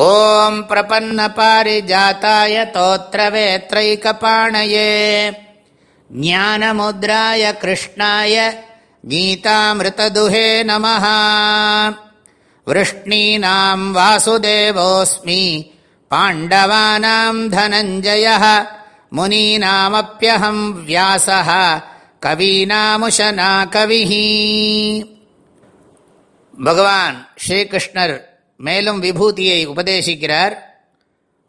ॐ प्रपन्नपारिजाताय तोत्रवेत्रैकपाणये ज्ञानमुद्राय कृष्णाय गीतामृतदुहे नमः वृष्णीनां वासुदेवोऽस्मि पाण्डवानां धनञ्जयः मुनीनामप्यहं व्यासः कवीनामुशना कविः भगवान् श्रीकृष्णर् மேலும் விபூதியை உபதேசிக்கிறார்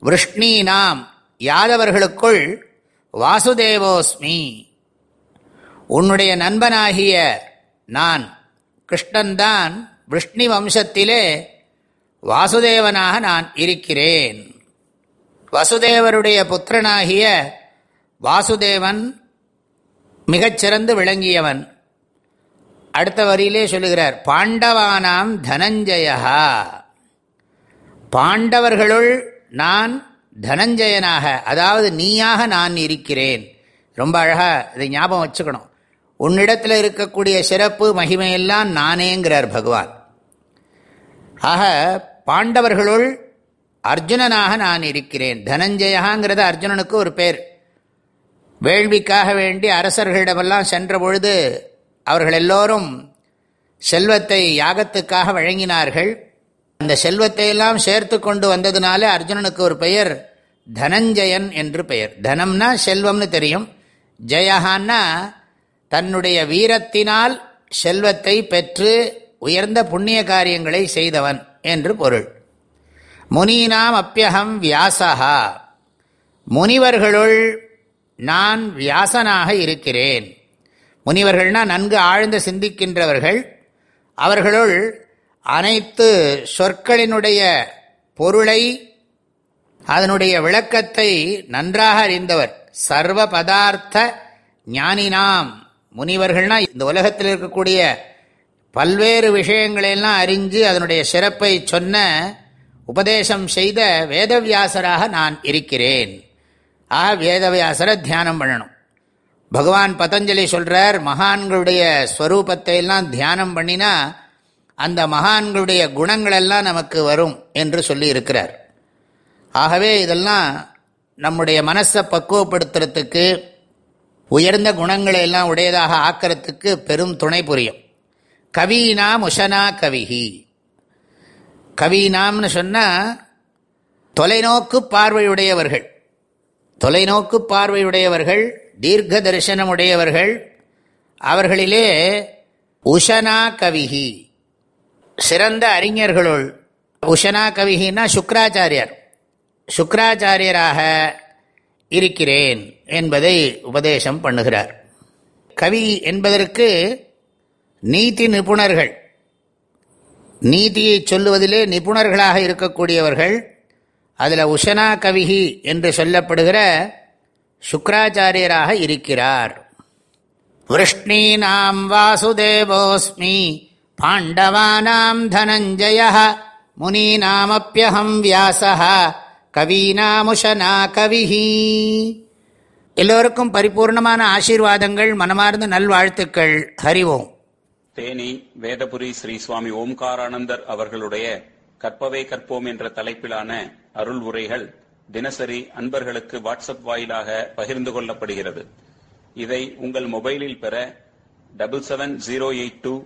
விருஷ்ணீனாம் யாதவர்களுக்குள் வாசுதேவோஸ்மி. உன்னுடைய நண்பனாகிய நான் கிருஷ்ணன்தான் விஷ்ணி வம்சத்திலே வாசுதேவனாக நான் இருக்கிறேன். வசுதேவருடைய புத்திரனாகிய வாசுதேவன் மிகச்சிறந்து விளங்கியவன். அடுத்த வரியிலே சொல்லுகிறார் பாண்டவானாம் தனஞ்சயா பாண்டவர்களுள் நான் தனஞ்சயனாக அதாவது நீயாக நான் இருக்கிறேன். ரொம்ப அழகா இதை ஞாபகம் வச்சுக்கணும். உன்னிடத்தில் இருக்கக்கூடிய சிறப்பு மகிமையெல்லாம் நானேங்கிறார் பகவான். ஆக பாண்டவர்களுள் அர்ஜுனனாக நான் இருக்கிறேன். தனஞ்சயாங்கிறது அர்ஜுனனுக்கு ஒரு பேர். வேள்விக்காக வேண்டி அரசர்களிடமெல்லாம் சென்ற பொழுது அவர்கள் எல்லோரும் செல்வத்தை யாகத்துக்காக வழங்கினார்கள். அந்த செல்வத்தை எல்லாம் சேர்த்து கொண்டு வந்ததுனால அர்ஜுனனுக்கு ஒரு பெயர் தனஞ்சயன் என்று பெயர். தனம்னா செல்வம்னு தெரியும். ஜெயஹான்னா தன்னுடைய வீரத்தினால் செல்வத்தை பெற்று உயர்ந்த புண்ணிய காரியங்களை செய்தவன் என்று பொருள். முனீனாம் அப்பியகம் வியாசகா முனிவர்களுள் நான் வியாசனாக இருக்கிறேன். முனிவர்கள்னா நன்கு ஆழ்ந்து சிந்திக்கின்றவர்கள். அவர்களுள் அனைத்து சொற்களினுடைய பொருளை அதனுடைய விளக்கத்தை நன்றாக அறிந்தவர். சர்வ பதார்த்த ஞானினாம் முனிவர்கள்னா இந்த உலகத்தில் இருக்கக்கூடிய பல்வேறு விஷயங்களெல்லாம் அறிஞ்சு அதனுடைய சிறப்பை சொன்ன உபதேசம் செய்த வேதவியாசராக நான் இருக்கிறேன். ஆக வேதவியாசரை தியானம் பண்ணணும். பகவான் பதஞ்சலி சொல்கிறார் மகான்களுடைய ஸ்வரூபத்தை எல்லாம் தியானம் பண்ணினா அந்த மகான்களுடைய குணங்களெல்லாம் நமக்கு வரும் என்று சொல்லி இருக்கிறார் ஆகவே இதெல்லாம் நம்முடைய மனசை பக்குவப்படுத்துறதுக்கு உயர்ந்த குணங்களை எல்லாம் உடையதாக ஆக்கிறதுக்கு பெரும் துணை புரியும். கவீனாம் உஷனா கவிஹி. கவீனாம்னு சொன்னால் தொலைநோக்கு பார்வையுடையவர்கள். தொலைநோக்கு பார்வையுடையவர்கள் தீர்க்க தரிசனமுடையவர்கள் அவர்களிலே உஷனா கவிஹி. சிறந்த அறிஞர்களுள் உஷனா கவிகின்னா சுக்கராச்சாரியர் சுக்கராச்சாரியராக இருக்கிறேன் என்பதை உபதேசம் பண்ணுகிறார். கவி என்பதற்கு நீதி நிபுணர்கள் நீதியை சொல்லுவதிலே நிபுணர்களாக இருக்கக்கூடியவர்கள் அதில் உஷனா கவிகி என்று சொல்லப்படுகிற சுக்கராச்சாரியராக இருக்கிறார். விருஷ்ணீனாம் வாசுதேவோஸ்மி பாண்டவானாம் தனஞ்சய முனீனாமப்பியகம் வியாசா கவீனாமுஷனா கவிஹி எல்லோருக்கும் பரிபூர்ணமான ஆசீர்வாதங்கள் மனமார்ந்த நல்வாழ்த்துக்கள். ஹரிவோம் தேனி வேதபுரி ஸ்ரீ சுவாமி ஓம்காரானந்தர் அவர்களுடைய கற்பவே கற்போம் என்ற தலைப்பிலான அருள் உரைகள் தினசரி அன்பர்களுக்கு வாட்ஸ்அப் வாயிலாக பகிர்ந்து கொள்ளப்படுகிறது. இதை உங்கள் மொபைலில் பெற double seven zero eight two